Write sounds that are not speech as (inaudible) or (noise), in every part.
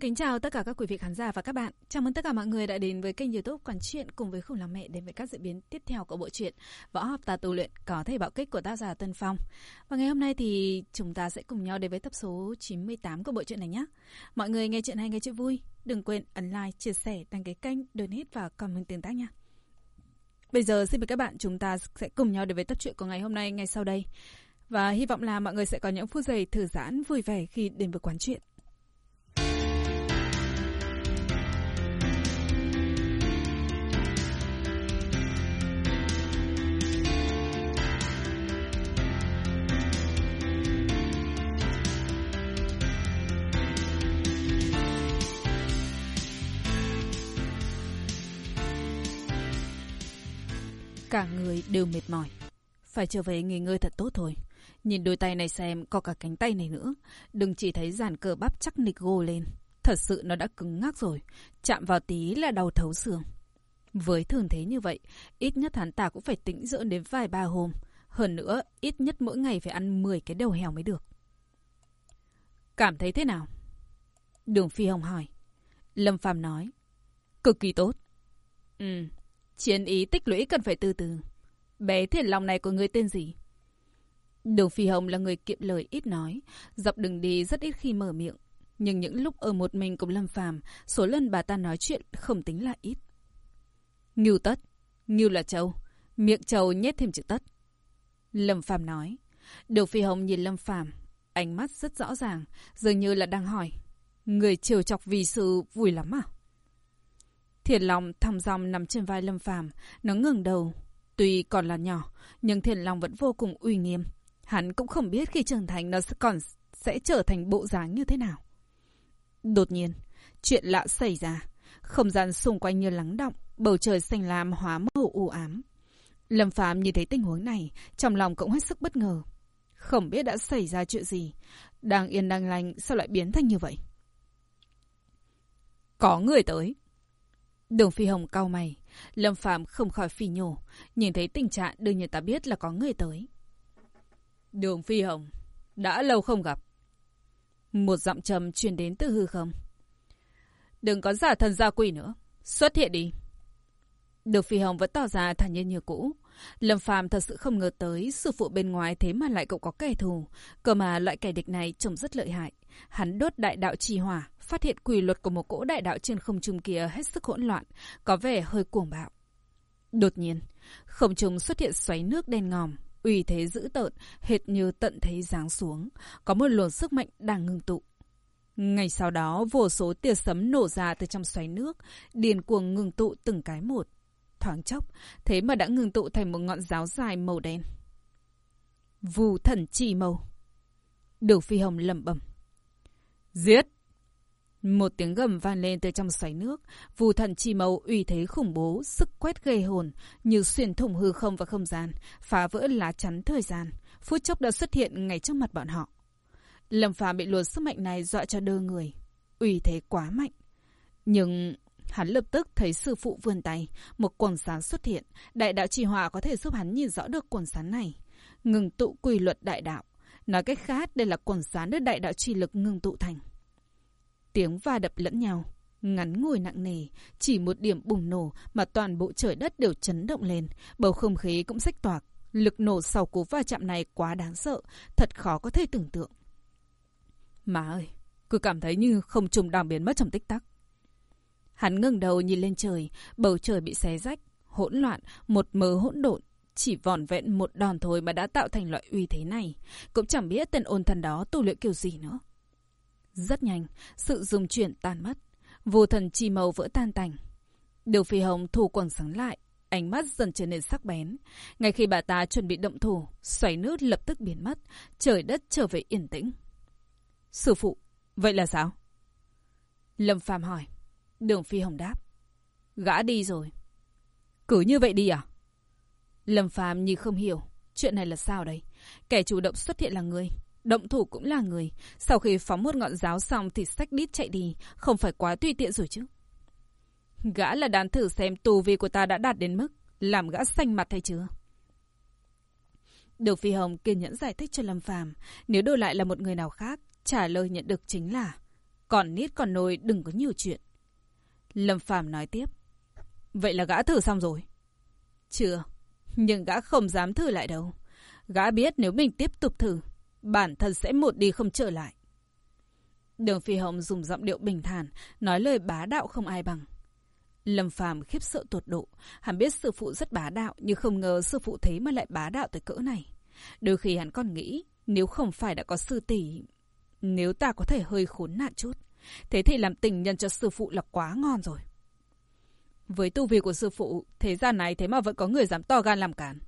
kính chào tất cả các quý vị khán giả và các bạn. Chào mừng tất cả mọi người đã đến với kênh youtube Quản truyện cùng với Khủng Long Mẹ đến với các diễn biến tiếp theo của bộ truyện Võ học tà tu luyện có thể bạo kích của tác giả Tân Phong. Và ngày hôm nay thì chúng ta sẽ cùng nhau đến với tập số 98 của bộ truyện này nhé. Mọi người nghe chuyện hay nghe chuyện vui, đừng quên ấn like, chia sẻ, đăng ký kênh, donate và comment tương tác nha. Bây giờ xin mời các bạn chúng ta sẽ cùng nhau đến với tập truyện của ngày hôm nay ngay sau đây. Và hy vọng là mọi người sẽ có những phút giây thư giãn vui vẻ khi đến với quán chuyện. Cả người đều mệt mỏi. Phải trở về nghỉ ngơi thật tốt thôi. Nhìn đôi tay này xem, có cả cánh tay này nữa. Đừng chỉ thấy giàn cờ bắp chắc nịch gô lên. Thật sự nó đã cứng ngắc rồi. Chạm vào tí là đau thấu xương. Với thường thế như vậy, ít nhất hắn ta cũng phải tĩnh dưỡng đến vài ba hôm. Hơn nữa, ít nhất mỗi ngày phải ăn 10 cái đầu heo mới được. Cảm thấy thế nào? Đường Phi Hồng hỏi. Lâm Phàm nói. Cực kỳ tốt. Ừ, chiến ý tích lũy cần phải từ từ. Bé thiền lòng này của người tên gì? Đường Phi Hồng là người kiệm lời ít nói, dọc đường đi rất ít khi mở miệng. Nhưng những lúc ở một mình cùng Lâm Phàm, số lần bà ta nói chuyện không tính là ít. Ngưu tất, ngưu là châu, miệng châu nhét thêm chữ tất. Lâm Phàm nói. Đường Phi Hồng nhìn Lâm Phàm, ánh mắt rất rõ ràng, dường như là đang hỏi. Người chiều chọc vì sự vui lắm à? Thiền Long thong dong nằm trên vai Lâm Phàm, nó ngừng đầu. Tuy còn là nhỏ, nhưng Thiền Long vẫn vô cùng uy nghiêm. Hắn cũng không biết khi trưởng thành nó sẽ còn sẽ trở thành bộ dáng như thế nào. Đột nhiên, chuyện lạ xảy ra. Không gian xung quanh như lắng động, bầu trời xanh lam hóa màu u ám. Lâm Phàm nhìn thấy tình huống này, trong lòng cũng hết sức bất ngờ. Không biết đã xảy ra chuyện gì. Đang yên đang lành, sao lại biến thành như vậy? Có người tới. Đường Phi Hồng cau mày. Lâm Phàm không khỏi phi nhổ. Nhìn thấy tình trạng đương nhiên ta biết là có người tới. Đường Phi Hồng, đã lâu không gặp. Một giọng trầm truyền đến từ hư không. Đừng có giả thần gia quỷ nữa. Xuất hiện đi. Đường Phi Hồng vẫn tỏ ra thản nhiên như cũ. Lâm Phàm thật sự không ngờ tới sư phụ bên ngoài thế mà lại cũng có kẻ thù. Cơ mà loại kẻ địch này trông rất lợi hại. Hắn đốt đại đạo trì hỏa, phát hiện quy luật của một cỗ đại đạo trên không trung kia hết sức hỗn loạn, có vẻ hơi cuồng bạo. Đột nhiên, không trung xuất hiện xoáy nước đen ngòm, uy thế dữ tợn, hệt như tận thế giáng xuống, có một luồng sức mạnh đang ngưng tụ. Ngày sau đó, vô số tia sấm nổ ra từ trong xoáy nước, điền cuồng ngừng tụ từng cái một. Thoáng chốc, thế mà đã ngừng tụ thành một ngọn giáo dài màu đen. Vù thần chi màu. Đường Phi Hồng lẩm bẩm. Giết! Một tiếng gầm vang lên từ trong xoáy nước, vù thần chi màu uy thế khủng bố, sức quét gây hồn, như xuyên thủng hư không và không gian, phá vỡ lá chắn thời gian, phút chốc đã xuất hiện ngay trước mặt bọn họ. Lâm Phàm bị luồng sức mạnh này dọa cho đơ người, uy thế quá mạnh. Nhưng hắn lập tức thấy sư phụ vươn tay, một quần sán xuất hiện, đại đạo trì hòa có thể giúp hắn nhìn rõ được quần sán này, ngừng tụ quy luật đại đạo. Nói cách khác, đây là quần sán được đại đạo trì lực ngừng tụ thành. Tiếng va đập lẫn nhau, ngắn ngồi nặng nề, chỉ một điểm bùng nổ mà toàn bộ trời đất đều chấn động lên, bầu không khí cũng rách toạc. Lực nổ sau cú va chạm này quá đáng sợ, thật khó có thể tưởng tượng. Má ơi, cứ cảm thấy như không trùng đang biến mất trong tích tắc. Hắn ngẩng đầu nhìn lên trời, bầu trời bị xé rách, hỗn loạn, một mớ hỗn độn. Chỉ vòn vẹn một đòn thôi mà đã tạo thành loại uy thế này. Cũng chẳng biết tên ôn thần đó tu luyện kiểu gì nữa. Rất nhanh, sự dùng chuyển tan mất. Vô thần chi màu vỡ tan tành. Điều phi hồng thủ quần sáng lại, ánh mắt dần trở nên sắc bén. Ngay khi bà ta chuẩn bị động thủ, xoáy nước lập tức biến mất, trời đất trở về yên tĩnh. Sư phụ, vậy là sao? Lâm Phàm hỏi. Đường Phi Hồng đáp. Gã đi rồi. Cứ như vậy đi à? Lâm Phàm như không hiểu. Chuyện này là sao đây? Kẻ chủ động xuất hiện là người. Động thủ cũng là người. Sau khi phóng một ngọn giáo xong thì sách đít chạy đi. Không phải quá tùy tiện rồi chứ. Gã là đàn thử xem tù vi của ta đã đạt đến mức làm gã xanh mặt hay chưa? Đường Phi Hồng kiên nhẫn giải thích cho Lâm Phàm, nếu đổi lại là một người nào khác, trả lời nhận được chính là Còn nít còn nồi đừng có nhiều chuyện. Lâm Phàm nói tiếp. Vậy là gã thử xong rồi. Chưa. Nhưng gã không dám thử lại đâu. Gã biết nếu mình tiếp tục thử, bản thân sẽ một đi không trở lại. Đường Phi Hồng dùng giọng điệu bình thản, nói lời bá đạo không ai bằng. Lâm Phàm khiếp sợ tột độ, hắn biết sư phụ rất bá đạo, nhưng không ngờ sư phụ thế mà lại bá đạo tới cỡ này. Đôi khi hắn còn nghĩ, nếu không phải đã có sư tỷ, nếu ta có thể hơi khốn nạn chút, thế thì làm tình nhân cho sư phụ là quá ngon rồi. Với tu vi của sư phụ, thế gian này thế mà vẫn có người dám to gan làm cản.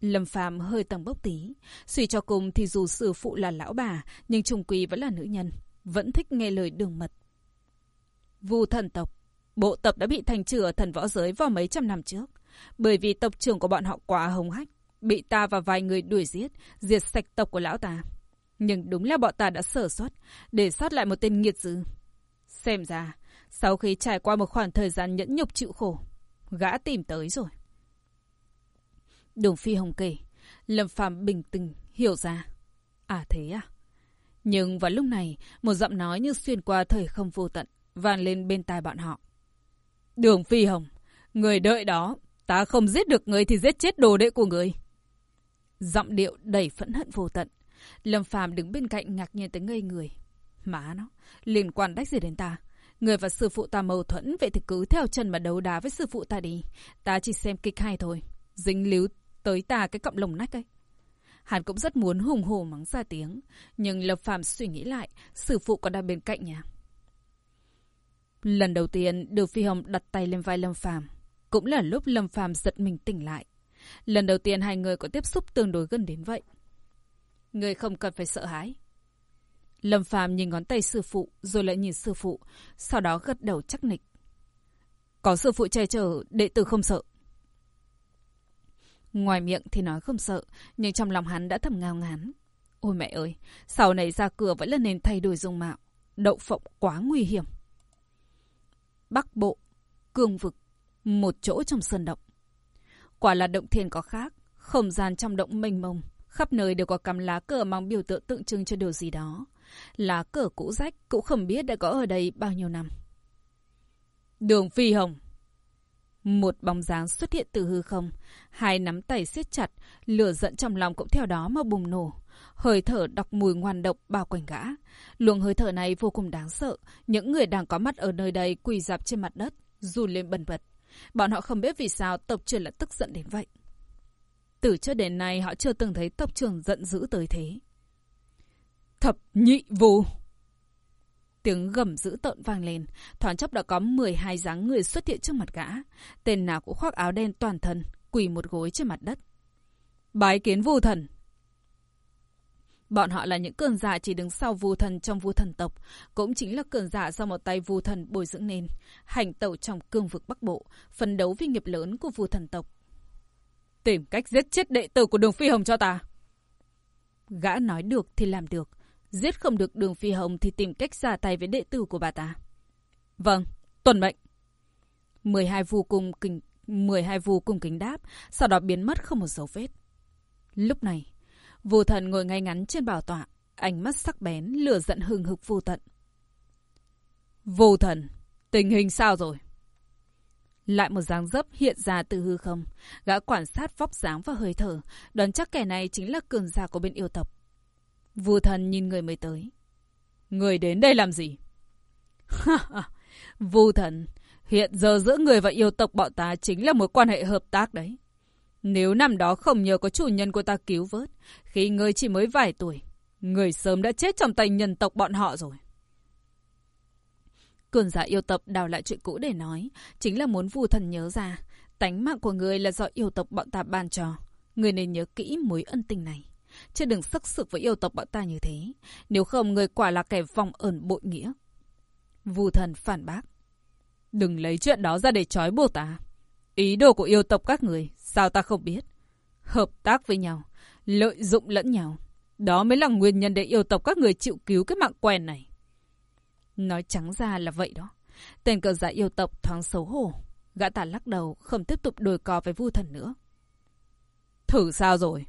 Lâm Phàm hơi tầng bốc tí, suy cho cùng thì dù sư phụ là lão bà, nhưng trùng quy vẫn là nữ nhân, vẫn thích nghe lời đường mật. Vu thần tộc, bộ tộc đã bị thành trừ ở thần võ giới vào mấy trăm năm trước, bởi vì tộc trưởng của bọn họ quá hồng hách, bị ta và vài người đuổi giết, diệt sạch tộc của lão ta. Nhưng đúng là bọn ta đã sở xuất, để sót lại một tên nghiệt dữ. Xem ra, sau khi trải qua một khoảng thời gian nhẫn nhục chịu khổ, gã tìm tới rồi. Đường Phi Hồng kể, Lâm Phàm bình tĩnh hiểu ra. À thế à? Nhưng vào lúc này, một giọng nói như xuyên qua thời không vô tận, vang lên bên tai bọn họ. Đường Phi Hồng, người đợi đó, ta không giết được người thì giết chết đồ đệ của người. Giọng điệu đầy phẫn hận vô tận. Lâm Phàm đứng bên cạnh ngạc nhiên tới ngây người. Má nó, liên quan đách gì đến ta? Người và sư phụ ta mâu thuẫn, vậy thì cứ theo chân mà đấu đá với sư phụ ta đi. Ta chỉ xem kịch hay thôi. Dính líu tới ta cái cọng lồng nách ấy. Hắn cũng rất muốn hùng hổ mắng ra tiếng, nhưng Lâm Phàm suy nghĩ lại, sư phụ còn đang bên cạnh nhà. Lần đầu tiên, Đường Phi Hồng đặt tay lên vai Lâm Phàm, cũng là lúc Lâm Phàm giật mình tỉnh lại. Lần đầu tiên hai người có tiếp xúc tương đối gần đến vậy. Người không cần phải sợ hãi. Lâm Phàm nhìn ngón tay sư phụ, rồi lại nhìn sư phụ, sau đó gật đầu chắc nịch. Có sư phụ che chở, đệ tử không sợ. Ngoài miệng thì nói không sợ, nhưng trong lòng hắn đã thầm ngao ngán. Ôi mẹ ơi, sau này ra cửa vẫn là nên thay đổi dung mạo. Đậu phộng quá nguy hiểm. Bắc Bộ, Cương Vực, một chỗ trong sơn động. Quả là động thiên có khác, không gian trong động mênh mông, khắp nơi đều có cắm lá cờ mang biểu tượng tượng trưng cho điều gì đó. Lá cờ cũ rách cũng không biết đã có ở đây bao nhiêu năm. Đường Phi Hồng một bóng dáng xuất hiện từ hư không, hai nắm tay siết chặt, lửa giận trong lòng cũng theo đó mà bùng nổ. Hơi thở đọc mùi ngoan độc bao quanh gã. Luồng hơi thở này vô cùng đáng sợ, những người đang có mắt ở nơi đây quỳ dạp trên mặt đất, run lên bần bật. Bọn họ không biết vì sao tộc trưởng lại tức giận đến vậy. Từ trước đến nay họ chưa từng thấy tộc trưởng giận dữ tới thế. Thập nhị vô! Tiếng gầm dữ tợn vang lên, thoáng chốc đã có 12 dáng người xuất hiện trước mặt gã. Tên nào cũng khoác áo đen toàn thân, quỳ một gối trên mặt đất. Bái kiến vu thần! Bọn họ là những cường giả chỉ đứng sau vu thần trong vu thần tộc, cũng chính là cường giả do một tay vu thần bồi dưỡng nên, hành tẩu trong cương vực Bắc Bộ, phấn đấu vì nghiệp lớn của vu thần tộc. Tìm cách giết chết đệ tử của đường Phi Hồng cho ta! Gã nói được thì làm được, Giết không được đường phi hồng thì tìm cách ra tay với đệ tử của bà ta. Vâng, tuần mệnh. 12 vu cung kính 12 vu cung kính đáp, sau đó biến mất không một dấu vết. Lúc này, vu thần ngồi ngay ngắn trên bảo tọa, ánh mắt sắc bén, lửa giận hừng hực vô tận. Vô thần, tình hình sao rồi? Lại một dáng dấp hiện ra từ hư không, gã quan sát vóc dáng và hơi thở, đoán chắc kẻ này chính là cường giả của bên yêu tộc. Vua thần nhìn người mới tới. Người đến đây làm gì? Vu thần, hiện giờ giữa người và yêu tộc bọn ta chính là mối quan hệ hợp tác đấy. Nếu năm đó không nhờ có chủ nhân của ta cứu vớt, khi người chỉ mới vài tuổi, người sớm đã chết trong tay nhân tộc bọn họ rồi. Cường giả yêu tộc đào lại chuyện cũ để nói, chính là muốn vù thần nhớ ra, tánh mạng của người là do yêu tộc bọn ta ban cho. Người nên nhớ kỹ mối ân tình này. Chứ đừng sắc sực với yêu tộc bọn ta như thế. Nếu không người quả là kẻ vòng ẩn bội nghĩa. vù thần phản bác. Đừng lấy chuyện đó ra để trói buộc ta. Ý đồ của yêu tộc các người, sao ta không biết? Hợp tác với nhau, lợi dụng lẫn nhau. Đó mới là nguyên nhân để yêu tộc các người chịu cứu cái mạng quen này. Nói trắng ra là vậy đó. Tên cờ giả yêu tộc thoáng xấu hổ. Gã ta lắc đầu, không tiếp tục đồi cò với vu thần nữa. Thử sao rồi?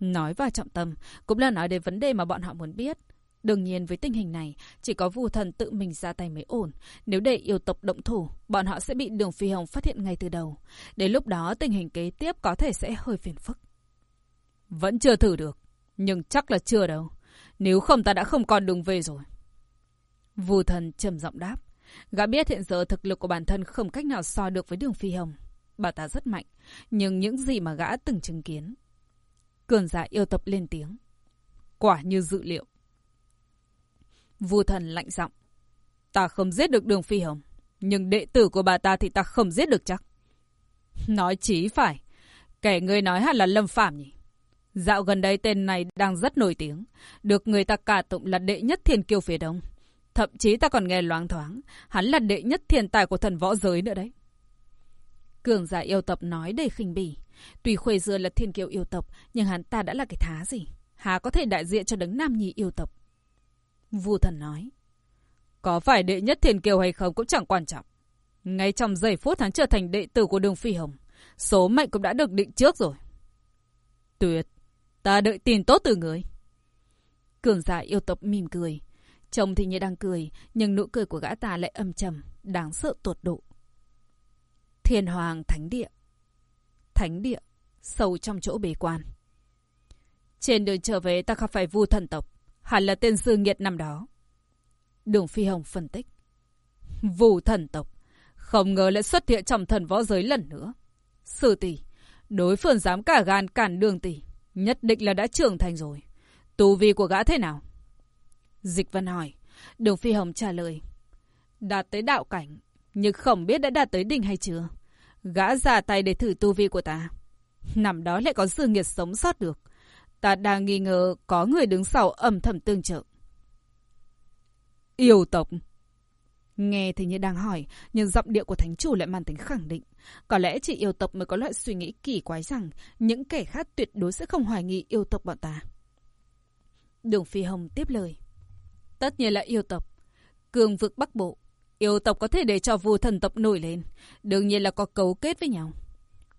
Nói vào trọng tâm, cũng là nói đến vấn đề mà bọn họ muốn biết. Đương nhiên với tình hình này, chỉ có vu thần tự mình ra tay mới ổn. Nếu để yêu tộc động thủ, bọn họ sẽ bị đường phi hồng phát hiện ngay từ đầu. Đến lúc đó tình hình kế tiếp có thể sẽ hơi phiền phức. Vẫn chưa thử được, nhưng chắc là chưa đâu. Nếu không ta đã không còn đường về rồi. Vù thần trầm giọng đáp. Gã biết hiện giờ thực lực của bản thân không cách nào so được với đường phi hồng. Bà ta rất mạnh, nhưng những gì mà gã từng chứng kiến. Cường giả yêu tập lên tiếng. Quả như dự liệu. Vua thần lạnh giọng. Ta không giết được đường phi hồng, nhưng đệ tử của bà ta thì ta không giết được chắc. Nói chí phải. Kẻ người nói hẳn là Lâm Phạm nhỉ? Dạo gần đây tên này đang rất nổi tiếng, được người ta cả tụng là đệ nhất thiên kiêu phía đông. Thậm chí ta còn nghe loáng thoáng, hắn là đệ nhất thiên tài của thần võ giới nữa đấy. Cường giả yêu tập nói đầy khinh bỉ. Tuy Khuê Dưa là thiên kiều yêu tập, nhưng hắn ta đã là cái thá gì? Há có thể đại diện cho đấng nam nhi yêu tập? Vu thần nói. Có phải đệ nhất thiên kiều hay không cũng chẳng quan trọng. Ngay trong giây phút hắn trở thành đệ tử của đường phi hồng, số mệnh cũng đã được định trước rồi. Tuyệt, ta đợi tin tốt từ người. Cường giả yêu tập mỉm cười. Chồng thì như đang cười, nhưng nụ cười của gã ta lại âm trầm, đáng sợ tột độ. Thiên Hoàng Thánh Địa Thánh Địa, sâu trong chỗ bế quan. Trên đường trở về ta không phải vu thần tộc, hẳn là tên sư nghiệt năm đó. Đường Phi Hồng phân tích. Vu thần tộc, không ngờ lại xuất hiện trong thần võ giới lần nữa. Sư tỷ, đối phương dám cả gan cản đường tỷ, nhất định là đã trưởng thành rồi. Tu vi của gã thế nào? Dịch Vân hỏi. Đường Phi Hồng trả lời. Đạt tới đạo cảnh, nhưng không biết đã đạt tới đỉnh hay chưa. Gã ra tay để thử tu vi của ta. Nằm đó lại có sự nghiệt sống sót được. Ta đang nghi ngờ có người đứng sau âm thầm tương trợ. Yêu tộc. Nghe thì như đang hỏi, nhưng giọng điệu của thánh chủ lại mang tính khẳng định. Có lẽ chỉ yêu tộc mới có loại suy nghĩ kỳ quái rằng những kẻ khác tuyệt đối sẽ không hoài nghi yêu tộc bọn ta. Đường Phi Hồng tiếp lời. Tất nhiên là yêu tộc. Cường vực Bắc Bộ. Yêu tộc có thể để cho vua thần tộc nổi lên. Đương nhiên là có cấu kết với nhau.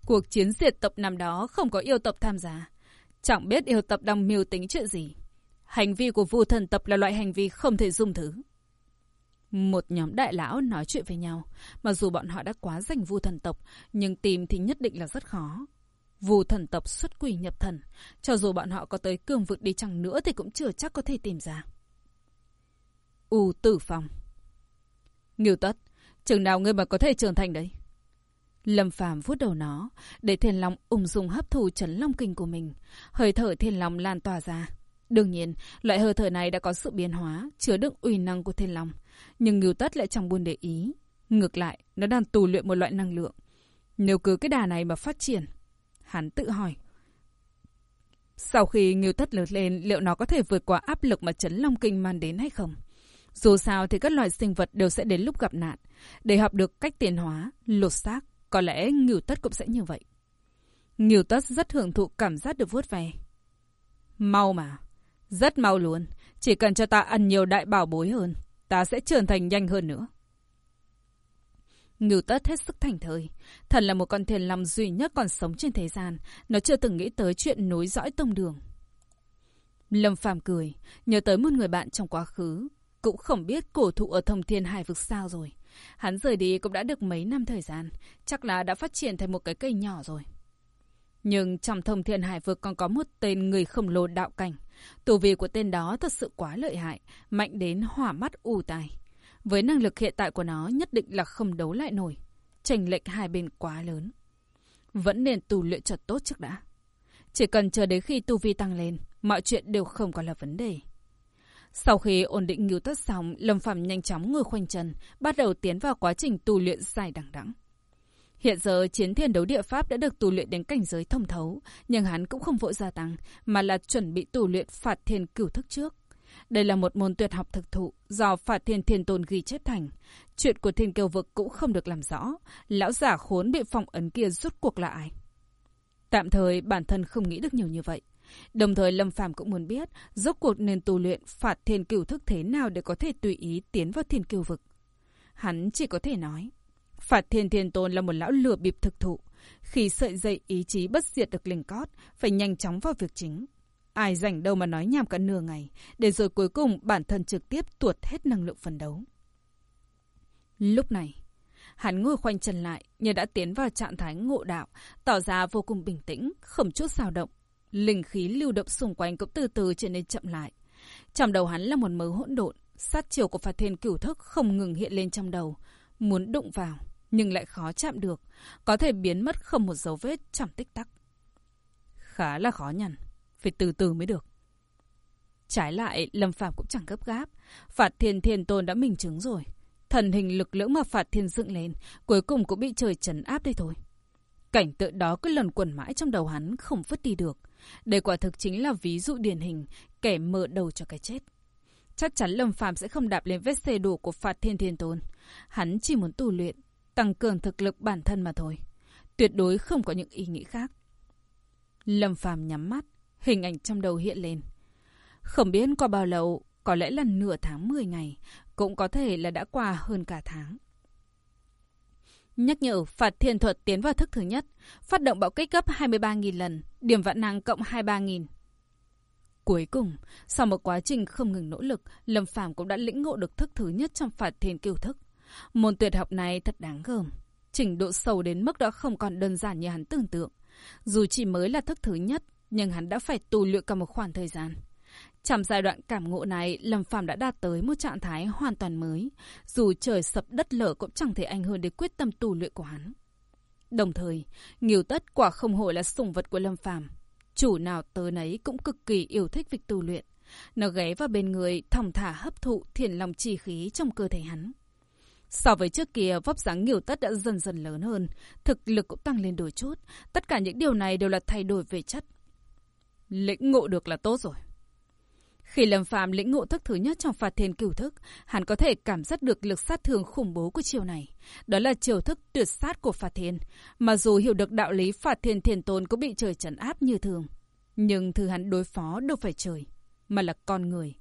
Cuộc chiến diệt tộc năm đó không có yêu tộc tham gia. Chẳng biết yêu tộc đang mưu tính chuyện gì. Hành vi của vua thần tộc là loại hành vi không thể dung thứ. Một nhóm đại lão nói chuyện với nhau. Mặc dù bọn họ đã quá giành vua thần tộc, nhưng tìm thì nhất định là rất khó. Vù thần tộc xuất quỷ nhập thần. Cho dù bọn họ có tới cường vực đi chăng nữa thì cũng chưa chắc có thể tìm ra. U tử phòng. Nghiêu tất, chừng nào ngươi mà có thể trưởng thành đấy? Lâm Phàm vuốt đầu nó, để thiên long ung dung hấp thụ chấn long kinh của mình. Hơi thở thiên long lan tỏa ra. Đương nhiên, loại hơi thở này đã có sự biến hóa, chứa đựng uy năng của thiên long. Nhưng Ngưu Tất lại chẳng buồn để ý. Ngược lại, nó đang tù luyện một loại năng lượng. Nếu cứ cái đà này mà phát triển, hắn tự hỏi. Sau khi Ngưu Tất lớn lên, liệu nó có thể vượt qua áp lực mà chấn long kinh mang đến hay không? Dù sao thì các loài sinh vật đều sẽ đến lúc gặp nạn. Để học được cách tiến hóa, lột xác, có lẽ Ngưu Tất cũng sẽ như vậy. Ngưu Tất rất hưởng thụ cảm giác được vuốt ve. Mau mà. Rất mau luôn. Chỉ cần cho ta ăn nhiều đại bảo bối hơn, ta sẽ trưởng thành nhanh hơn nữa. Ngưu tất hết sức thành thời Thần là một con thiền lòng duy nhất còn sống trên thế gian. Nó chưa từng nghĩ tới chuyện nối dõi tông đường. Lâm Phàm cười, nhớ tới một người bạn trong quá khứ. Cũng không biết cổ thụ ở thông thiên hải vực sao rồi. Hắn rời đi cũng đã được mấy năm thời gian. Chắc là đã phát triển thành một cái cây nhỏ rồi. Nhưng trong thông thiên hải vực còn có một tên người khổng lồ đạo cảnh. Tù vi của tên đó thật sự quá lợi hại, mạnh đến hỏa mắt ù tài. Với năng lực hiện tại của nó nhất định là không đấu lại nổi. Tranh lệch hai bên quá lớn. Vẫn nên tu luyện cho tốt trước đã. Chỉ cần chờ đến khi tu vi tăng lên, mọi chuyện đều không còn là vấn đề. Sau khi ổn định ngưu tất xong, Lâm Phạm nhanh chóng ngồi khoanh chân, bắt đầu tiến vào quá trình tu luyện dài đẳng đẳng. Hiện giờ chiến thiên đấu địa pháp đã được tu luyện đến cảnh giới thông thấu, nhưng hắn cũng không vội gia tăng, mà là chuẩn bị tu luyện phạt thiên cửu thức trước. Đây là một môn tuyệt học thực thụ do phạt thiên thiên tôn ghi chép thành. Chuyện của thiên kiêu vực cũng không được làm rõ. Lão giả khốn bị phong ấn kia rút cuộc là ai? Tạm thời bản thân không nghĩ được nhiều như vậy. Đồng thời Lâm Phàm cũng muốn biết rốt cuộc nên tu luyện phạt thiên cửu thức thế nào để có thể tùy ý tiến vào thiên kiêu vực. Hắn chỉ có thể nói. Phạt thiên thiên tôn là một lão lừa bịp thực thụ. Khi sợi dây ý chí bất diệt được linh cót, phải nhanh chóng vào việc chính. Ai rảnh đâu mà nói nhảm cả nửa ngày, để rồi cuối cùng bản thân trực tiếp tuột hết năng lượng phấn đấu. Lúc này, hắn ngồi khoanh chân lại, như đã tiến vào trạng thái ngộ đạo, tỏ ra vô cùng bình tĩnh, không chút dao động. Linh khí lưu động xung quanh cũng từ từ trở nên chậm lại. Trong đầu hắn là một mớ hỗn độn, sát chiều của Phạt Thiên Cửu Thức không ngừng hiện lên trong đầu, muốn đụng vào, nhưng lại khó chạm được, có thể biến mất không một dấu vết trong tích tắc. Khá là khó nhằn, phải từ từ mới được. Trái lại, Lâm Phạm cũng chẳng gấp gáp, Phạt Thiên Thiên Tôn đã minh chứng rồi. Thần hình lực lưỡng mà Phạt Thiên dựng lên, cuối cùng cũng bị trời trấn áp đây thôi. Cảnh tượng đó cứ lần quẩn mãi trong đầu hắn, không vứt đi được. Đây quả thực chính là ví dụ điển hình, kẻ mở đầu cho cái chết. Chắc chắn Lâm Phạm sẽ không đạp lên vết xe đổ của Phạt Thiên Thiên Tôn. Hắn chỉ muốn tu luyện, tăng cường thực lực bản thân mà thôi. Tuyệt đối không có những ý nghĩ khác. Lâm phạm nhắm mắt, hình ảnh trong đầu hiện lên. Không biết qua bao lâu, có lẽ là nửa tháng 10 ngày, cũng có thể là đã qua hơn cả tháng. Nhắc nhở phạt thiên thuật tiến vào thức thứ nhất, phát động bạo kích gấp 23.000 lần, điểm vạn năng cộng 23.000. Cuối cùng, sau một quá trình không ngừng nỗ lực, Lâm Phàm cũng đã lĩnh ngộ được thức thứ nhất trong phạt thiên kiêu thức. Môn tuyệt học này thật đáng gờm. Trình độ sâu đến mức đó không còn đơn giản như hắn tưởng tượng. Dù chỉ mới là thức thứ nhất, nhưng hắn đã phải tu luyện cả một khoảng thời gian. Trong giai đoạn cảm ngộ này, Lâm Phàm đã đạt tới một trạng thái hoàn toàn mới. Dù trời sập đất lở cũng chẳng thể ảnh hưởng đến quyết tâm tu luyện của hắn. Đồng thời, nhiều Tất quả không hổ là sủng vật của Lâm Phàm. Chủ nào tớ nấy cũng cực kỳ yêu thích việc tu luyện. Nó ghé vào bên người, thong thả hấp thụ thiền lòng chi khí trong cơ thể hắn. So với trước kia, vóc dáng nhiều Tất đã dần dần lớn hơn, thực lực cũng tăng lên đôi chút. Tất cả những điều này đều là thay đổi về chất. Lĩnh ngộ được là tốt rồi. Khi Lâm Phạm lĩnh ngộ thức thứ nhất trong phạt thiên cửu thức, hắn có thể cảm giác được lực sát thương khủng bố của chiều này. Đó là chiều thức tuyệt sát của phạt thiên. Mà dù hiểu được đạo lý phạt thiên thiền tôn cũng bị trời trấn áp như thường. Nhưng thứ hắn đối phó đâu phải trời, mà là con người.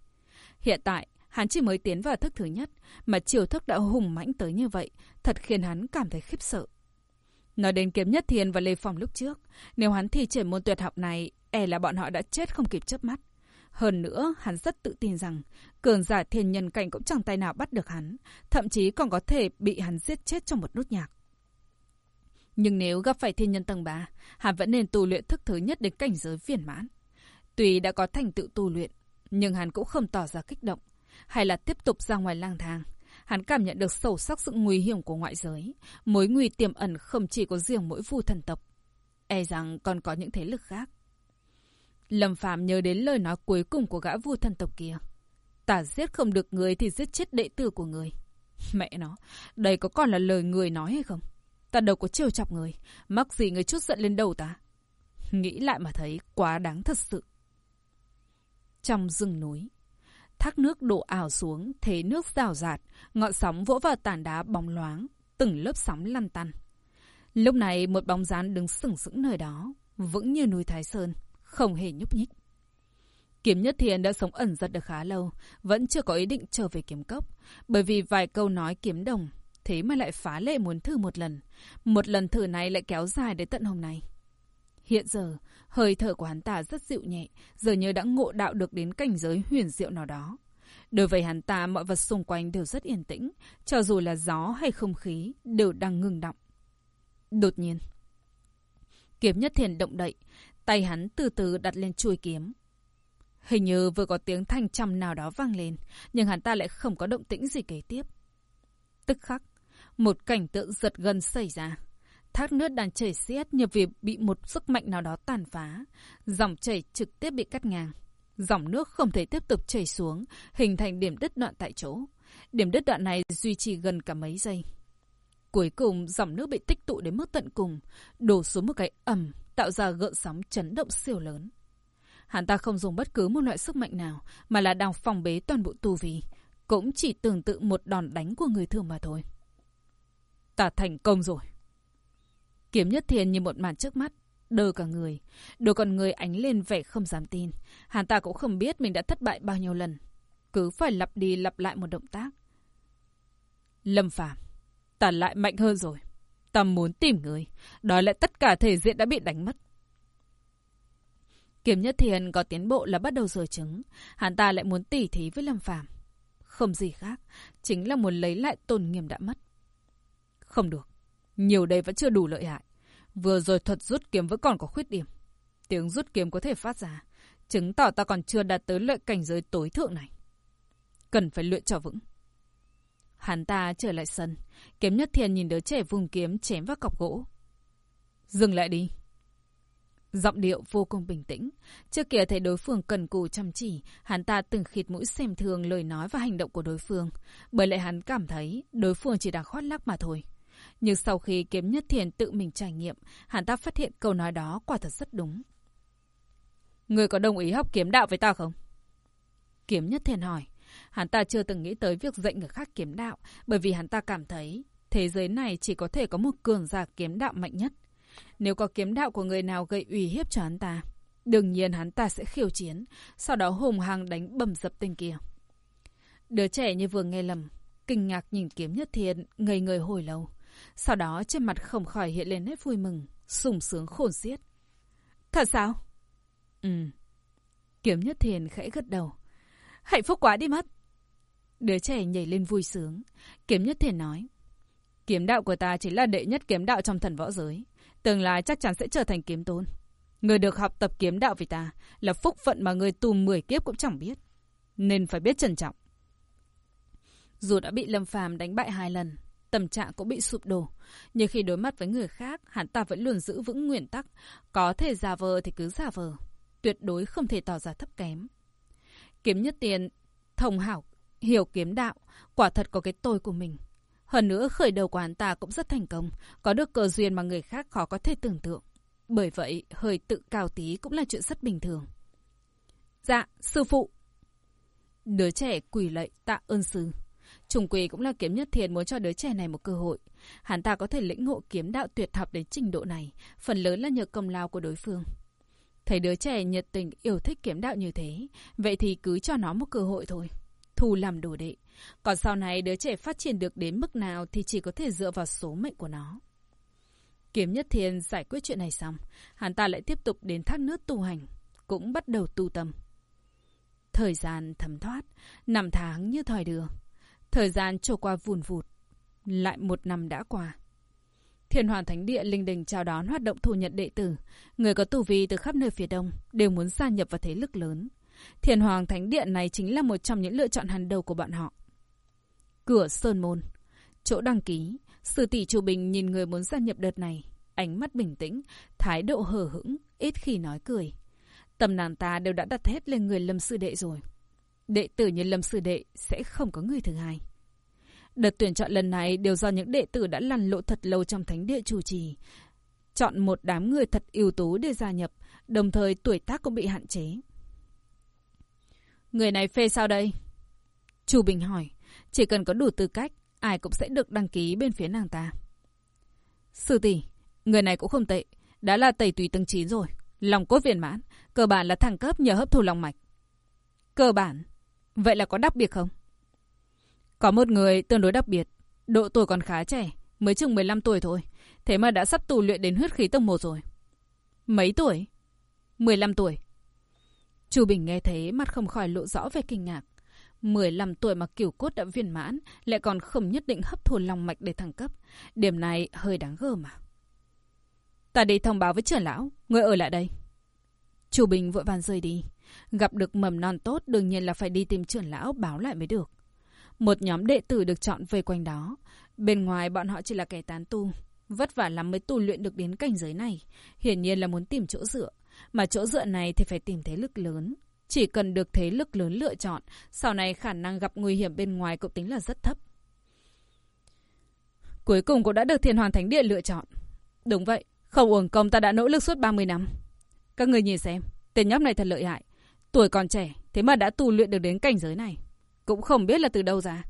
Hiện tại, hắn chỉ mới tiến vào thức thứ nhất, mà chiều thức đã hùng mãnh tới như vậy, thật khiến hắn cảm thấy khiếp sợ. Nói đến kiếm nhất thiền và Lê Phong lúc trước, nếu hắn thi triển môn tuyệt học này, e là bọn họ đã chết không kịp chớp mắt. Hơn nữa, hắn rất tự tin rằng cường giả thiên nhân cảnh cũng chẳng tay nào bắt được hắn, thậm chí còn có thể bị hắn giết chết trong một nốt nhạc. Nhưng nếu gặp phải thiên nhân tầng 3, hắn vẫn nên tu luyện thức thứ nhất đến cảnh giới viên mãn. Tuy đã có thành tựu tu luyện, nhưng hắn cũng không tỏ ra kích động, hay là tiếp tục ra ngoài lang thang. Hắn cảm nhận được sâu sắc sự nguy hiểm của ngoại giới, mối nguy tiềm ẩn không chỉ có riêng mỗi vu thần tộc, e rằng còn có những thế lực khác. Lâm Phạm nhớ đến lời nói cuối cùng của gã vua thần tộc kia. Ta giết không được người thì giết chết đệ tử của người. (laughs) Mẹ nó, đây có còn là lời người nói hay không? Ta đâu có trêu chọc người, mắc gì người chút giận lên đầu ta. (laughs) Nghĩ lại mà thấy quá đáng thật sự. Trong rừng núi, thác nước đổ ảo xuống, thế nước rào rạt, ngọn sóng vỗ vào tảng đá bóng loáng, từng lớp sóng lăn tăn. Lúc này một bóng dáng đứng sừng sững nơi đó, vững như núi Thái Sơn không hề nhúc nhích. Kiếm Nhất Thiền đã sống ẩn giật được khá lâu, vẫn chưa có ý định trở về kiếm cốc, bởi vì vài câu nói kiếm đồng, thế mà lại phá lệ muốn thử một lần. Một lần thử này lại kéo dài đến tận hôm nay. Hiện giờ, hơi thở của hắn ta rất dịu nhẹ, giờ như đã ngộ đạo được đến cảnh giới huyền diệu nào đó. Đối với hắn ta, mọi vật xung quanh đều rất yên tĩnh, cho dù là gió hay không khí, đều đang ngừng động. Đột nhiên, kiếm nhất thiền động đậy, Tay hắn từ từ đặt lên chuôi kiếm. Hình như vừa có tiếng thanh trầm nào đó vang lên, nhưng hắn ta lại không có động tĩnh gì kế tiếp. Tức khắc, một cảnh tượng giật gần xảy ra. Thác nước đang chảy xiết như vì bị một sức mạnh nào đó tàn phá. Dòng chảy trực tiếp bị cắt ngang. Dòng nước không thể tiếp tục chảy xuống, hình thành điểm đứt đoạn tại chỗ. Điểm đứt đoạn này duy trì gần cả mấy giây. Cuối cùng, dòng nước bị tích tụ đến mức tận cùng, đổ xuống một cái ẩm, tạo ra gợn sóng chấn động siêu lớn. Hắn ta không dùng bất cứ một loại sức mạnh nào, mà là đang phòng bế toàn bộ tu vi, cũng chỉ tương tự một đòn đánh của người thường mà thôi. Ta thành công rồi. Kiếm nhất thiền như một màn trước mắt, đơ cả người. Đôi con người ánh lên vẻ không dám tin. Hắn ta cũng không biết mình đã thất bại bao nhiêu lần. Cứ phải lặp đi lặp lại một động tác. Lâm Phàm ta lại mạnh hơn rồi. Ta muốn tìm người, đói lại tất cả thể diện đã bị đánh mất. Kiếm Nhất Thiền có tiến bộ là bắt đầu rời trứng. Hắn ta lại muốn tỉ thí với Lâm Phàm Không gì khác, chính là muốn lấy lại tôn nghiêm đã mất. Không được, nhiều đây vẫn chưa đủ lợi hại. Vừa rồi thuật rút kiếm vẫn còn có khuyết điểm. Tiếng rút kiếm có thể phát ra, chứng tỏ ta còn chưa đạt tới lợi cảnh giới tối thượng này. Cần phải luyện cho vững. Hắn ta trở lại sân, kiếm nhất thiền nhìn đứa trẻ vùng kiếm chém vào cọc gỗ. Dừng lại đi. Giọng điệu vô cùng bình tĩnh. Trước kia thấy đối phương cần cù chăm chỉ, hắn ta từng khịt mũi xem thường lời nói và hành động của đối phương. Bởi lẽ hắn cảm thấy đối phương chỉ đang khoát lắc mà thôi. Nhưng sau khi kiếm nhất thiền tự mình trải nghiệm, hắn ta phát hiện câu nói đó quả thật rất đúng. Người có đồng ý học kiếm đạo với ta không? Kiếm nhất thiền hỏi. Hắn ta chưa từng nghĩ tới việc dạy người khác kiếm đạo, bởi vì hắn ta cảm thấy thế giới này chỉ có thể có một cường giả kiếm đạo mạnh nhất. Nếu có kiếm đạo của người nào gây uy hiếp cho hắn ta, đương nhiên hắn ta sẽ khiêu chiến, sau đó hùng hăng đánh bầm dập tên kia. Đứa trẻ như vừa nghe lầm, kinh ngạc nhìn kiếm nhất thiên, ngây người hồi lâu. Sau đó trên mặt không khỏi hiện lên hết vui mừng, sùng sướng khôn xiết. Thật sao? Ừ. Kiếm nhất thiền khẽ gật đầu. Hạnh phúc quá đi mất. Đứa trẻ nhảy lên vui sướng. Kiếm nhất thể nói. Kiếm đạo của ta chính là đệ nhất kiếm đạo trong thần võ giới. Tương lai chắc chắn sẽ trở thành kiếm tôn. Người được học tập kiếm đạo vì ta là phúc phận mà người tù 10 kiếp cũng chẳng biết. Nên phải biết trân trọng. Dù đã bị Lâm Phàm đánh bại hai lần, tâm trạng cũng bị sụp đổ. Nhưng khi đối mặt với người khác, hắn ta vẫn luôn giữ vững nguyên tắc. Có thể giả vờ thì cứ giả vờ. Tuyệt đối không thể tỏ ra thấp kém. Kiếm nhất tiền, thông hảo, hiểu kiếm đạo, quả thật có cái tôi của mình. Hơn nữa khởi đầu của hắn ta cũng rất thành công, có được cơ duyên mà người khác khó có thể tưởng tượng. Bởi vậy, hơi tự cao tí cũng là chuyện rất bình thường. Dạ, sư phụ. Đứa trẻ quỳ lạy tạ ơn sư. Trùng quỳ cũng là kiếm nhất thiền muốn cho đứa trẻ này một cơ hội. Hắn ta có thể lĩnh ngộ kiếm đạo tuyệt học đến trình độ này, phần lớn là nhờ công lao của đối phương. Thấy đứa trẻ nhiệt tình yêu thích kiếm đạo như thế, vậy thì cứ cho nó một cơ hội thôi. Thu làm đồ đệ. Còn sau này đứa trẻ phát triển được đến mức nào thì chỉ có thể dựa vào số mệnh của nó. Kiếm Nhất Thiên giải quyết chuyện này xong, hắn ta lại tiếp tục đến thác nước tu hành, cũng bắt đầu tu tâm. Thời gian thấm thoát, năm tháng như thòi đưa. Thời gian trôi qua vùn vụt, lại một năm đã qua. Thiên Hoàng Thánh Địa linh đình chào đón hoạt động thu nhận đệ tử. Người có tù vi từ khắp nơi phía đông đều muốn gia nhập vào thế lực lớn. Thiên Hoàng Thánh Điện này chính là một trong những lựa chọn hàng đầu của bọn họ. Cửa Sơn Môn Chỗ đăng ký, Sư tỷ Chu Bình nhìn người muốn gia nhập đợt này, Ánh mắt bình tĩnh, Thái độ hờ hững, Ít khi nói cười Tầm nàng ta đều đã đặt hết lên người Lâm Sư Đệ rồi Đệ tử như Lâm Sư Đệ Sẽ không có người thứ hai Đợt tuyển chọn lần này đều do những đệ tử đã lăn lộ thật lâu trong thánh địa chủ trì. Chọn một đám người thật ưu tú để gia nhập, đồng thời tuổi tác cũng bị hạn chế. Người này phê sao đây? Chu Bình hỏi, chỉ cần có đủ tư cách, ai cũng sẽ được đăng ký bên phía nàng ta. Sư tỷ, người này cũng không tệ, đã là tẩy tùy tầng 9 rồi, lòng cốt viên mãn, cơ bản là thăng cấp nhờ hấp thu lòng mạch. Cơ bản, vậy là có đặc biệt không? Có một người tương đối đặc biệt, độ tuổi còn khá trẻ, mới chừng 15 tuổi thôi, thế mà đã sắp tu luyện đến huyết khí tầng 1 rồi. Mấy tuổi? 15 tuổi. Chu Bình nghe thế mặt không khỏi lộ rõ về kinh ngạc. 15 tuổi mà kiểu cốt đã viên mãn, lại còn không nhất định hấp thu lòng mạch để thăng cấp. Điểm này hơi đáng gờ mà. Ta đi thông báo với trưởng lão, người ở lại đây. Chu Bình vội vàng rời đi. Gặp được mầm non tốt đương nhiên là phải đi tìm trưởng lão báo lại mới được. Một nhóm đệ tử được chọn về quanh đó. Bên ngoài bọn họ chỉ là kẻ tán tu. Vất vả lắm mới tu luyện được đến cảnh giới này. Hiển nhiên là muốn tìm chỗ dựa. Mà chỗ dựa này thì phải tìm thế lực lớn. Chỉ cần được thế lực lớn lựa chọn, sau này khả năng gặp nguy hiểm bên ngoài cũng tính là rất thấp. Cuối cùng cũng đã được Thiên Hoàn Thánh Địa lựa chọn. Đúng vậy, không uổng công ta đã nỗ lực suốt 30 năm. Các người nhìn xem, tên nhóc này thật lợi hại. Tuổi còn trẻ, thế mà đã tu luyện được đến cảnh giới này. Cũng không biết là từ đâu ra.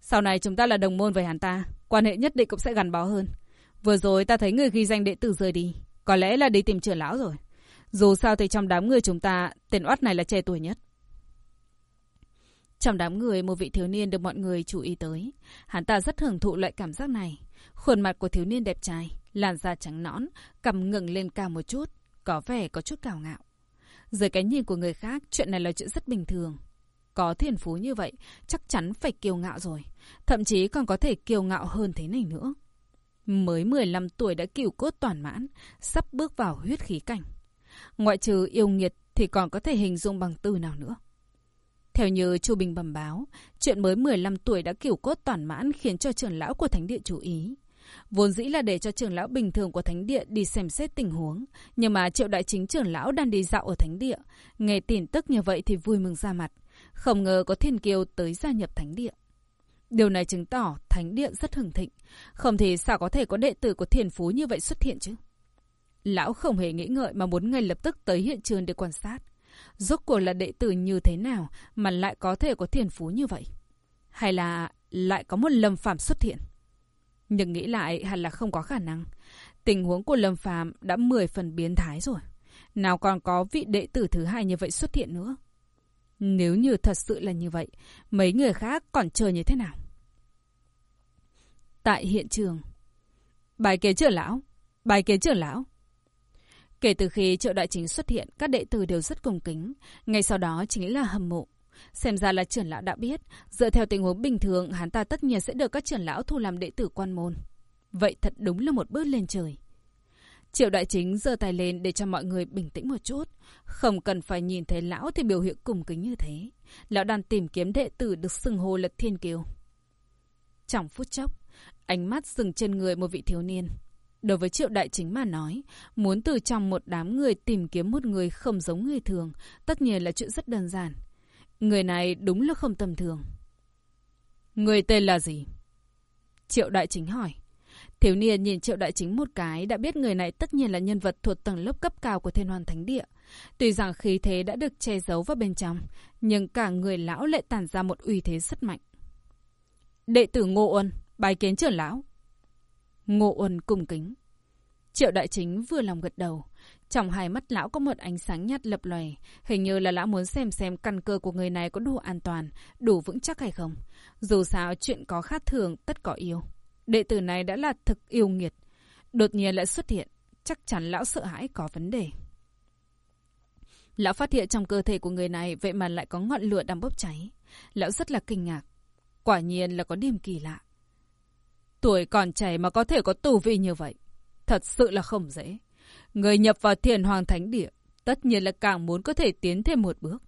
Sau này chúng ta là đồng môn với hắn ta, quan hệ nhất định cũng sẽ gắn bó hơn. Vừa rồi ta thấy người ghi danh đệ tử rời đi, có lẽ là đi tìm trưởng lão rồi. Dù sao thì trong đám người chúng ta, tên oát này là trẻ tuổi nhất. Trong đám người, một vị thiếu niên được mọi người chú ý tới. Hắn ta rất hưởng thụ loại cảm giác này. Khuôn mặt của thiếu niên đẹp trai, làn da trắng nõn, cầm ngừng lên cao một chút, có vẻ có chút cào ngạo. Dưới cái nhìn của người khác, chuyện này là chuyện rất bình thường. Có thiên phú như vậy, chắc chắn phải kiêu ngạo rồi. Thậm chí còn có thể kiêu ngạo hơn thế này nữa. Mới 15 tuổi đã cửu cốt toàn mãn, sắp bước vào huyết khí cảnh. Ngoại trừ yêu nghiệt thì còn có thể hình dung bằng từ nào nữa. Theo như Chu Bình bẩm báo, chuyện mới 15 tuổi đã cửu cốt toàn mãn khiến cho trưởng lão của Thánh Địa chú ý. Vốn dĩ là để cho trưởng lão bình thường của Thánh Địa đi xem xét tình huống, nhưng mà triệu đại chính trưởng lão đang đi dạo ở Thánh Địa. Nghe tin tức như vậy thì vui mừng ra mặt. Không ngờ có thiên kiêu tới gia nhập Thánh Địa. Điều này chứng tỏ Thánh Địa rất hưng thịnh. Không thì sao có thể có đệ tử của thiền phú như vậy xuất hiện chứ? Lão không hề nghĩ ngợi mà muốn ngay lập tức tới hiện trường để quan sát. Rốt cuộc là đệ tử như thế nào mà lại có thể có thiền phú như vậy? Hay là lại có một lâm phạm xuất hiện? Nhưng nghĩ lại hẳn là không có khả năng. Tình huống của Lâm Phàm đã 10 phần biến thái rồi. Nào còn có vị đệ tử thứ hai như vậy xuất hiện nữa. Nếu như thật sự là như vậy, mấy người khác còn chờ như thế nào? Tại hiện trường, bài kế trưởng lão, bài kế trưởng lão. Kể từ khi triệu đại chính xuất hiện, các đệ tử đều rất cung kính. Ngay sau đó chính là hâm mộ. Xem ra là trưởng lão đã biết, dựa theo tình huống bình thường, hắn ta tất nhiên sẽ được các trưởng lão thu làm đệ tử quan môn. Vậy thật đúng là một bước lên trời. Triệu đại chính giơ tay lên để cho mọi người bình tĩnh một chút. Không cần phải nhìn thấy lão thì biểu hiện cùng kính như thế. Lão đang tìm kiếm đệ tử được xưng hô là thiên kiều. Trong phút chốc, ánh mắt dừng trên người một vị thiếu niên. Đối với triệu đại chính mà nói, muốn từ trong một đám người tìm kiếm một người không giống người thường, tất nhiên là chuyện rất đơn giản. Người này đúng là không tầm thường. Người tên là gì? Triệu đại chính hỏi. Thiếu niên nhìn triệu đại chính một cái đã biết người này tất nhiên là nhân vật thuộc tầng lớp cấp cao của thiên hoàn thánh địa. Tuy rằng khí thế đã được che giấu vào bên trong, nhưng cả người lão lại tản ra một uy thế rất mạnh. Đệ tử Ngô Uân, bài kiến trưởng lão. Ngô Uân cung kính. Triệu đại chính vừa lòng gật đầu. Trong hai mắt lão có một ánh sáng nhạt lập lòe, hình như là lão muốn xem xem căn cơ của người này có đủ an toàn, đủ vững chắc hay không. Dù sao chuyện có khác thường tất có yêu. Đệ tử này đã là thực yêu nghiệt. Đột nhiên lại xuất hiện, chắc chắn lão sợ hãi có vấn đề. Lão phát hiện trong cơ thể của người này vậy mà lại có ngọn lửa đang bốc cháy. Lão rất là kinh ngạc. Quả nhiên là có điểm kỳ lạ. Tuổi còn trẻ mà có thể có tù vi như vậy. Thật sự là không dễ. Người nhập vào thiền hoàng thánh địa, tất nhiên là càng muốn có thể tiến thêm một bước.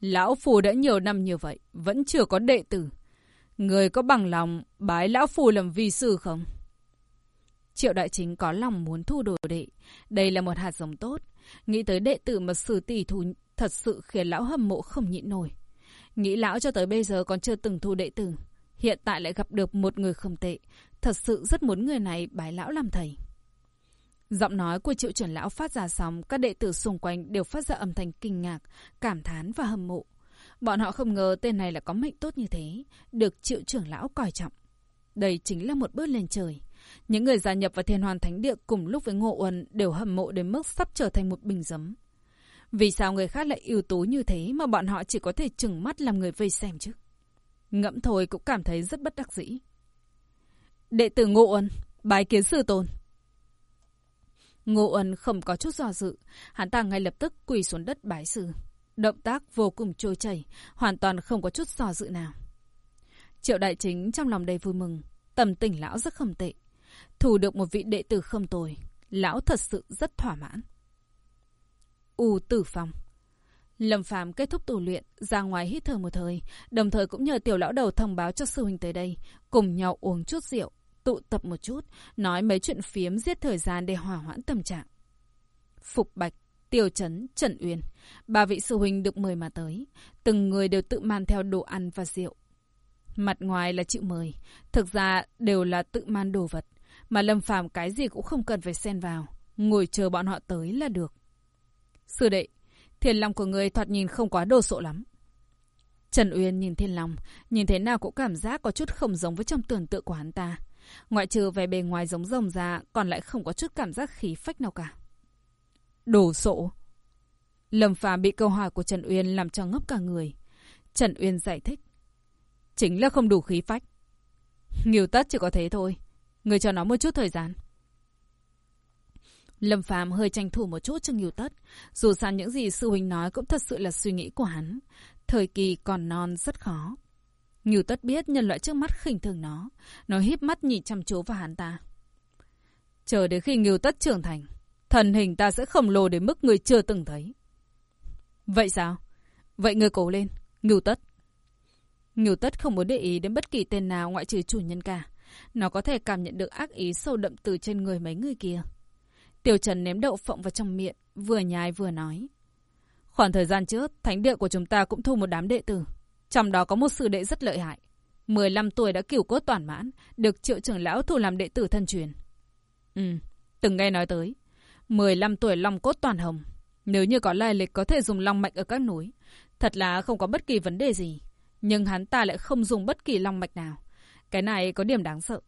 Lão Phù đã nhiều năm như vậy, vẫn chưa có đệ tử. Người có bằng lòng bái Lão Phù làm vi sư không? Triệu đại chính có lòng muốn thu đồ đệ. Đây là một hạt giống tốt. Nghĩ tới đệ tử mà sử tỷ thù thật sự khiến lão hâm mộ không nhịn nổi. Nghĩ lão cho tới bây giờ còn chưa từng thu đệ tử. Hiện tại lại gặp được một người không tệ. Thật sự rất muốn người này bái lão làm thầy. Giọng nói của triệu trưởng lão phát ra xong, các đệ tử xung quanh đều phát ra âm thanh kinh ngạc, cảm thán và hâm mộ. Bọn họ không ngờ tên này là có mệnh tốt như thế, được triệu trưởng lão coi trọng. Đây chính là một bước lên trời. Những người gia nhập vào thiên hoàn thánh địa cùng lúc với Ngộ Uẩn đều hâm mộ đến mức sắp trở thành một bình giấm. Vì sao người khác lại ưu tú như thế mà bọn họ chỉ có thể chừng mắt làm người vây xem chứ? Ngẫm thôi cũng cảm thấy rất bất đắc dĩ. Đệ tử Ngộ Uẩn, bái kiến sư tôn. Ngô Ân không có chút do dự, hắn ta ngay lập tức quỳ xuống đất bái sư. Động tác vô cùng trôi chảy, hoàn toàn không có chút so dự nào. Triệu đại chính trong lòng đầy vui mừng, tầm tỉnh lão rất không tệ. Thủ được một vị đệ tử không tồi, lão thật sự rất thỏa mãn. U tử phong Lâm Phàm kết thúc tù luyện, ra ngoài hít thở một thời, đồng thời cũng nhờ tiểu lão đầu thông báo cho sư huynh tới đây, cùng nhau uống chút rượu, tụ tập một chút, nói mấy chuyện phiếm giết thời gian để hòa hoãn tâm trạng. Phục Bạch, Tiêu Trấn, Trần Uyên, ba vị sư huynh được mời mà tới, từng người đều tự mang theo đồ ăn và rượu. Mặt ngoài là chịu mời, thực ra đều là tự mang đồ vật, mà Lâm Phàm cái gì cũng không cần phải xen vào, ngồi chờ bọn họ tới là được. Sư đệ, thiên lòng của người thoạt nhìn không quá đồ sộ lắm. Trần Uyên nhìn Thiên Long, nhìn thế nào cũng cảm giác có chút không giống với trong tưởng tượng của hắn ta. Ngoại trừ về bề ngoài giống rồng ra, còn lại không có chút cảm giác khí phách nào cả. Đồ sộ. Lâm Phàm bị câu hỏi của Trần Uyên làm cho ngốc cả người. Trần Uyên giải thích. Chính là không đủ khí phách. Nhiều tất chỉ có thế thôi. Người cho nó một chút thời gian. Lâm Phàm hơi tranh thủ một chút cho Ngưu Tất. Dù sao những gì sư huynh nói cũng thật sự là suy nghĩ của hắn. Thời kỳ còn non rất khó. Ngưu Tất biết nhân loại trước mắt khinh thường nó. Nó híp mắt nhìn chăm chú vào hắn ta. Chờ đến khi Ngưu Tất trưởng thành, thần hình ta sẽ khổng lồ đến mức người chưa từng thấy. Vậy sao? Vậy người cố lên, Ngưu Tất. Ngưu Tất không muốn để ý đến bất kỳ tên nào ngoại trừ chủ nhân cả. Nó có thể cảm nhận được ác ý sâu đậm từ trên người mấy người kia. Tiểu Trần ném đậu phộng vào trong miệng, vừa nhai vừa nói. Khoảng thời gian trước, thánh địa của chúng ta cũng thu một đám đệ tử. Trong đó có một sư đệ rất lợi hại. 15 tuổi đã cửu cốt toàn mãn, được triệu trưởng lão thu làm đệ tử thân truyền. Ừ, từng nghe nói tới. 15 tuổi long cốt toàn hồng. Nếu như có lai lịch có thể dùng long mạch ở các núi. Thật là không có bất kỳ vấn đề gì. Nhưng hắn ta lại không dùng bất kỳ long mạch nào. Cái này có điểm đáng sợ.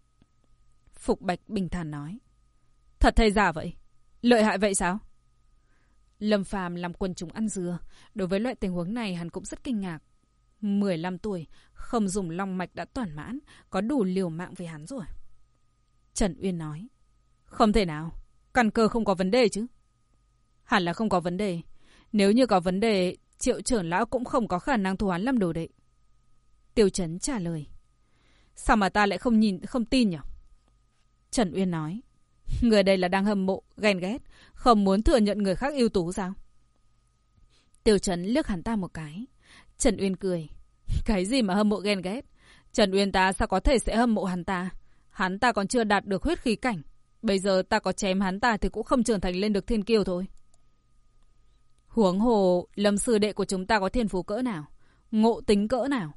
Phục Bạch bình thản nói. Thật thay giả vậy? Lợi hại vậy sao? Lâm Phàm làm quần chúng ăn dừa. Đối với loại tình huống này hắn cũng rất kinh ngạc. 15 tuổi, không dùng long mạch đã toàn mãn, có đủ liều mạng với hắn rồi. Trần Uyên nói. Không thể nào, căn cơ không có vấn đề chứ. Hẳn là không có vấn đề. Nếu như có vấn đề, triệu trưởng lão cũng không có khả năng thu hắn làm đồ đệ. Tiêu Trấn trả lời. Sao mà ta lại không nhìn, không tin nhỉ? Trần Uyên nói. (laughs) Người đây là đang hâm mộ, ghen ghét, không muốn thừa nhận người khác ưu tú sao? Tiêu Trấn liếc hắn ta một cái. Trần Uyên cười. (laughs) Cái gì mà hâm mộ ghen ghét? Trần Uyên ta sao có thể sẽ hâm mộ hắn ta? Hắn ta còn chưa đạt được huyết khí cảnh. Bây giờ ta có chém hắn ta thì cũng không trưởng thành lên được thiên kiêu thôi. Huống hồ, lâm sư đệ của chúng ta có thiên phú cỡ nào? Ngộ tính cỡ nào?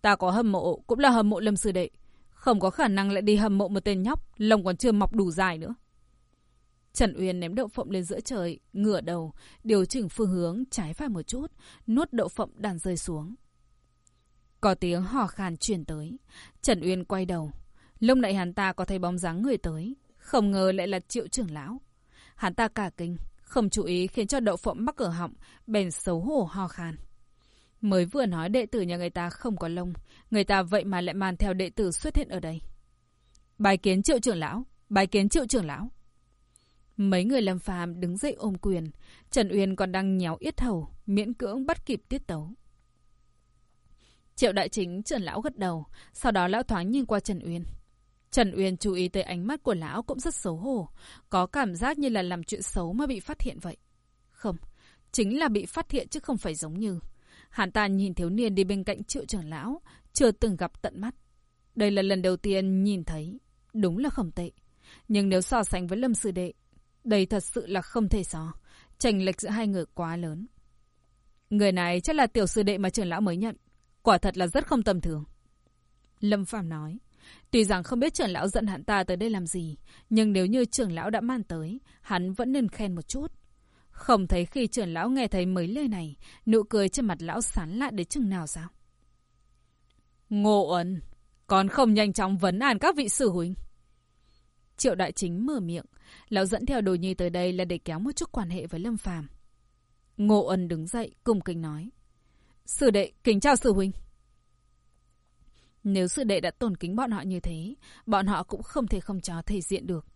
Ta có hâm mộ, cũng là hâm mộ lâm sư đệ. Không có khả năng lại đi hâm mộ một tên nhóc, lông còn chưa mọc đủ dài nữa. Trần Uyên ném đậu phộng lên giữa trời, ngửa đầu, điều chỉnh phương hướng trái phải một chút, nuốt đậu phộng đàn rơi xuống. Có tiếng hò khàn truyền tới. Trần Uyên quay đầu. Lúc nãy hắn ta có thấy bóng dáng người tới. Không ngờ lại là triệu trưởng lão. Hắn ta cả kinh, không chú ý khiến cho đậu phộng mắc ở họng, bèn xấu hổ ho khan. Mới vừa nói đệ tử nhà người ta không có lông, người ta vậy mà lại màn theo đệ tử xuất hiện ở đây. Bài kiến triệu trưởng lão, bài kiến triệu trưởng lão. Mấy người lâm phàm đứng dậy ôm quyền, Trần Uyên còn đang nhéo yết hầu, miễn cưỡng bắt kịp tiết tấu. Triệu đại chính Trần Lão gật đầu, sau đó Lão thoáng nhìn qua Trần Uyên. Trần Uyên chú ý tới ánh mắt của Lão cũng rất xấu hổ, có cảm giác như là làm chuyện xấu mà bị phát hiện vậy. Không, chính là bị phát hiện chứ không phải giống như. Hàn ta nhìn thiếu niên đi bên cạnh triệu trưởng lão, chưa từng gặp tận mắt. Đây là lần đầu tiên nhìn thấy, đúng là không tệ. Nhưng nếu so sánh với Lâm Sư Đệ, đây thật sự là không thể so. Tranh lệch giữa hai người quá lớn. Người này chắc là tiểu sư đệ mà trưởng lão mới nhận. Quả thật là rất không tầm thường. Lâm Phạm nói. Tuy rằng không biết trưởng lão dẫn hắn ta tới đây làm gì, nhưng nếu như trưởng lão đã man tới, hắn vẫn nên khen một chút. Không thấy khi trưởng lão nghe thấy mấy lời này, nụ cười trên mặt lão sán lại đến chừng nào sao? Ngộ ẩn, còn không nhanh chóng vấn an các vị sư huynh. Triệu đại chính mở miệng, lão dẫn theo đồ nhi tới đây là để kéo một chút quan hệ với Lâm Phàm. Ngộ ẩn đứng dậy, cùng kính nói. Sư đệ, kính chào sư huynh. Nếu sư đệ đã tổn kính bọn họ như thế, bọn họ cũng không thể không cho thể diện được.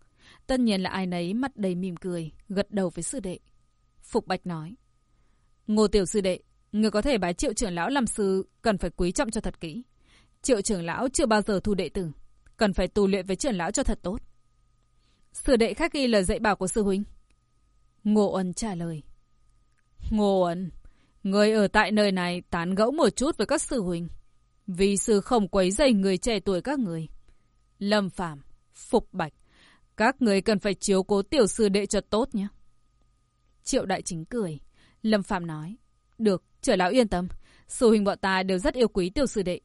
Tất nhiên là ai nấy mặt đầy mỉm cười, gật đầu với sư đệ. Phục Bạch nói. Ngô tiểu sư đệ, người có thể bái triệu trưởng lão làm sư, cần phải quý trọng cho thật kỹ. Triệu trưởng lão chưa bao giờ thu đệ tử, cần phải tu luyện với trưởng lão cho thật tốt. Sư đệ khắc ghi lời dạy bảo của sư huynh. Ngô Ân trả lời. Ngô Ân, người ở tại nơi này tán gẫu một chút với các sư huynh. Vì sư không quấy dày người trẻ tuổi các người. Lâm Phạm, Phục Bạch, các người cần phải chiếu cố tiểu sư đệ cho tốt nhé. Triệu đại chính cười. Lâm Phạm nói. Được, trở lão yên tâm. Sư huynh bọn ta đều rất yêu quý tiểu sư đệ.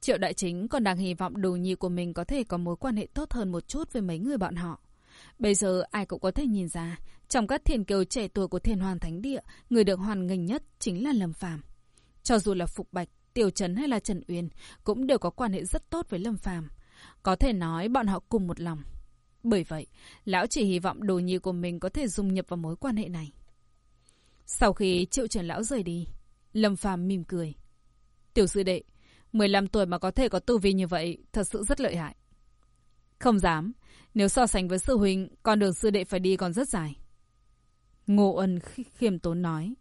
Triệu đại chính còn đang hy vọng đồ nhi của mình có thể có mối quan hệ tốt hơn một chút với mấy người bọn họ. Bây giờ ai cũng có thể nhìn ra, trong các thiền kiều trẻ tuổi của thiên hoàng thánh địa, người được hoàn nghênh nhất chính là Lâm Phàm. Cho dù là Phục Bạch, Tiểu Trấn hay là Trần Uyên, cũng đều có quan hệ rất tốt với Lâm Phàm. Có thể nói bọn họ cùng một lòng. Bởi vậy, lão chỉ hy vọng đồ nhi của mình có thể dung nhập vào mối quan hệ này. Sau khi triệu trần lão rời đi, Lâm Phàm mỉm cười. Tiểu sư đệ, 15 tuổi mà có thể có tu vi như vậy, thật sự rất lợi hại. Không dám. Nếu so sánh với sư huynh, con đường sư đệ phải đi còn rất dài. Ngô Ân khiêm tốn nói.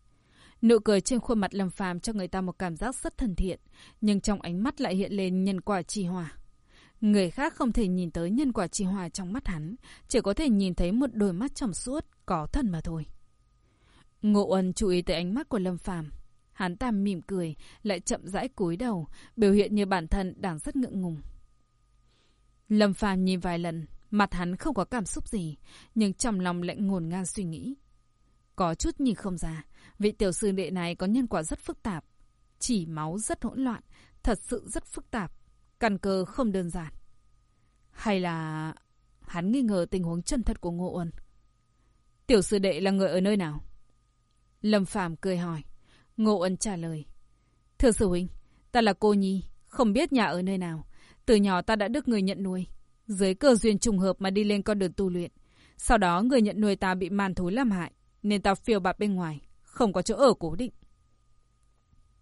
Nụ cười trên khuôn mặt Lâm Phàm cho người ta một cảm giác rất thân thiện, nhưng trong ánh mắt lại hiện lên nhân quả chi hòa. Người khác không thể nhìn tới nhân quả chi hòa trong mắt hắn, chỉ có thể nhìn thấy một đôi mắt trong suốt, có thần mà thôi. Ngộ Ân chú ý tới ánh mắt của Lâm Phàm, hắn ta mỉm cười, lại chậm rãi cúi đầu, biểu hiện như bản thân đang rất ngượng ngùng. Lâm Phàm nhìn vài lần, mặt hắn không có cảm xúc gì, nhưng trong lòng lại ngổn ngang suy nghĩ. Có chút nhìn không ra, vị tiểu sư đệ này có nhân quả rất phức tạp. Chỉ máu rất hỗn loạn, thật sự rất phức tạp, căn cơ không đơn giản. Hay là... Hắn nghi ngờ tình huống chân thật của Ngô Uân. Tiểu sư đệ là người ở nơi nào? Lâm Phàm cười hỏi. Ngô Uân trả lời. Thưa sư huynh, ta là cô Nhi, không biết nhà ở nơi nào. Từ nhỏ ta đã được người nhận nuôi. Dưới cơ duyên trùng hợp mà đi lên con đường tu luyện. Sau đó người nhận nuôi ta bị màn thú làm hại. Nên ta phiêu bạt bên ngoài. Không có chỗ ở cố định.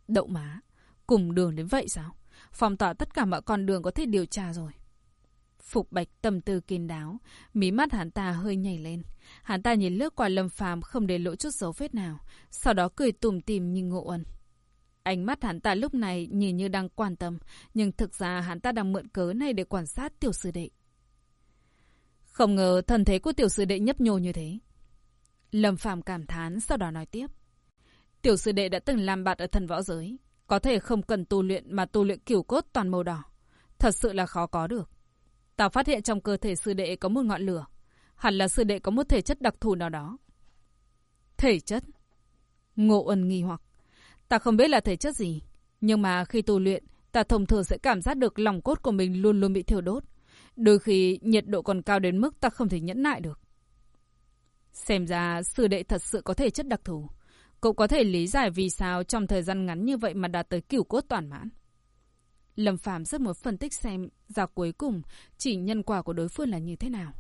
Đậu má. Cùng đường đến vậy sao? phòng tỏa tất cả mọi con đường có thể điều tra rồi. Phục Bạch tâm tư kín đáo, mí mắt hắn ta hơi nhảy lên. Hắn ta nhìn lướt qua Lâm Phàm không để lộ chút dấu vết nào, sau đó cười tủm tỉm như Ngộ Ân. Ánh mắt hắn ta lúc này nhìn như đang quan tâm, nhưng thực ra hắn ta đang mượn cớ này để quan sát tiểu sư đệ. Không ngờ thần thế của tiểu sư đệ nhấp nhô như thế. Lâm Phàm cảm thán, sau đó nói tiếp. Tiểu sư đệ đã từng làm bạt ở thần võ giới, có thể không cần tu luyện mà tu luyện kiểu cốt toàn màu đỏ. Thật sự là khó có được. Ta phát hiện trong cơ thể sư đệ có một ngọn lửa. Hẳn là sư đệ có một thể chất đặc thù nào đó. Thể chất? Ngộ ẩn nghi hoặc. Ta không biết là thể chất gì. Nhưng mà khi tu luyện, ta thông thường sẽ cảm giác được lòng cốt của mình luôn luôn bị thiêu đốt. Đôi khi nhiệt độ còn cao đến mức ta không thể nhẫn nại được. Xem ra sư đệ thật sự có thể chất đặc thù. Cũng có thể lý giải vì sao trong thời gian ngắn như vậy mà đạt tới cửu cốt toàn mãn. Lâm Phạm rất muốn phân tích xem ra cuối cùng chỉ nhân quả của đối phương là như thế nào.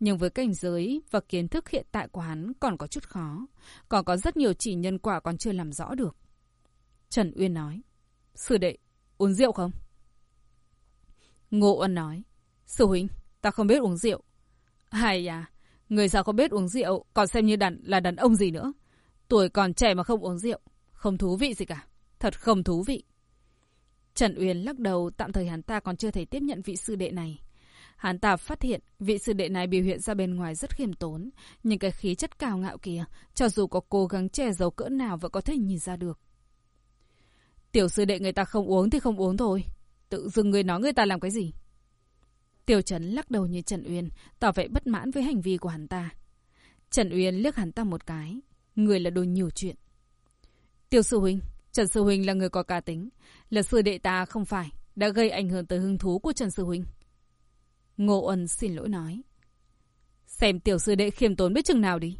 Nhưng với cảnh giới và kiến thức hiện tại của hắn còn có chút khó. Còn có rất nhiều chỉ nhân quả còn chưa làm rõ được. Trần Uyên nói. Sư đệ, uống rượu không? Ngô Ân nói. Sư huynh, ta không biết uống rượu. Hay à, người sao không biết uống rượu còn xem như đàn là đàn ông gì nữa. Tuổi còn trẻ mà không uống rượu. Không thú vị gì cả. Thật không thú vị. Trần Uyên lắc đầu tạm thời hắn ta còn chưa thể tiếp nhận vị sư đệ này. Hắn ta phát hiện vị sư đệ này biểu hiện ra bên ngoài rất khiêm tốn, nhưng cái khí chất cao ngạo kia, cho dù có cố gắng che giấu cỡ nào vẫn có thể nhìn ra được. Tiểu sư đệ người ta không uống thì không uống thôi. Tự dưng người nói người ta làm cái gì? Tiểu Trấn lắc đầu như Trần Uyên, tỏ vẻ bất mãn với hành vi của hắn ta. Trần Uyên liếc hắn ta một cái. Người là đồ nhiều chuyện. Tiểu sư huynh, Trần Sư Huynh là người có cá tính. Là sư đệ ta không phải, đã gây ảnh hưởng tới hứng thú của Trần Sư Huynh. Ngô Ân xin lỗi nói. Xem tiểu sư đệ khiêm tốn biết chừng nào đi.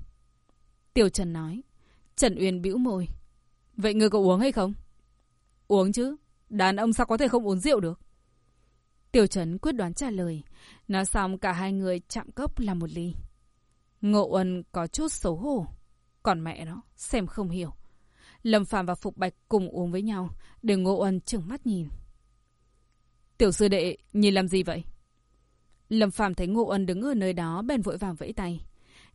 Tiểu Trần nói. Trần Uyên bĩu môi. Vậy ngươi có uống hay không? Uống chứ. Đàn ông sao có thể không uống rượu được? Tiểu Trần quyết đoán trả lời. Nói xong cả hai người chạm cốc làm một ly. Ngộ Ân có chút xấu hổ. Còn mẹ nó, xem không hiểu. Lâm Phạm và Phục Bạch cùng uống với nhau, để Ngô Ân trừng mắt nhìn. Tiểu sư đệ, nhìn làm gì vậy? Lâm Phạm thấy Ngô Ân đứng ở nơi đó, bèn vội vàng vẫy tay.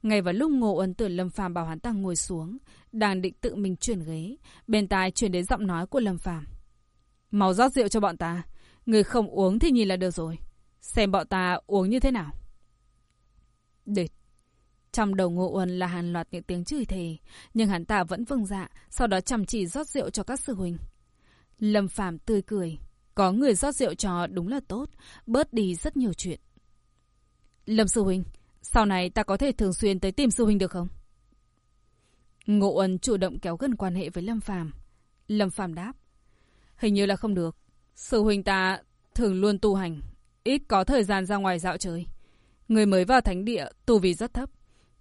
Ngay vào lúc Ngô Ân tưởng Lâm Phạm bảo hắn ta ngồi xuống, đang định tự mình chuyển ghế, bên tai chuyển đến giọng nói của Lâm Phạm. màu rót rượu cho bọn ta, người không uống thì nhìn là được rồi. Xem bọn ta uống như thế nào. để trong đầu Ngô Uẩn là hàn loạt những tiếng chửi thề, nhưng hắn ta vẫn vâng dạ, sau đó chăm chỉ rót rượu cho các sư huynh. Lâm Phàm tươi cười, có người rót rượu cho đúng là tốt, bớt đi rất nhiều chuyện. Lâm sư huynh, sau này ta có thể thường xuyên tới tìm sư huynh được không? ngộ Uẩn chủ động kéo gần quan hệ với Lâm Phàm. Lâm Phàm đáp, hình như là không được. Sư huynh ta thường luôn tu hành, ít có thời gian ra ngoài dạo chơi. Người mới vào thánh địa, tu vi rất thấp.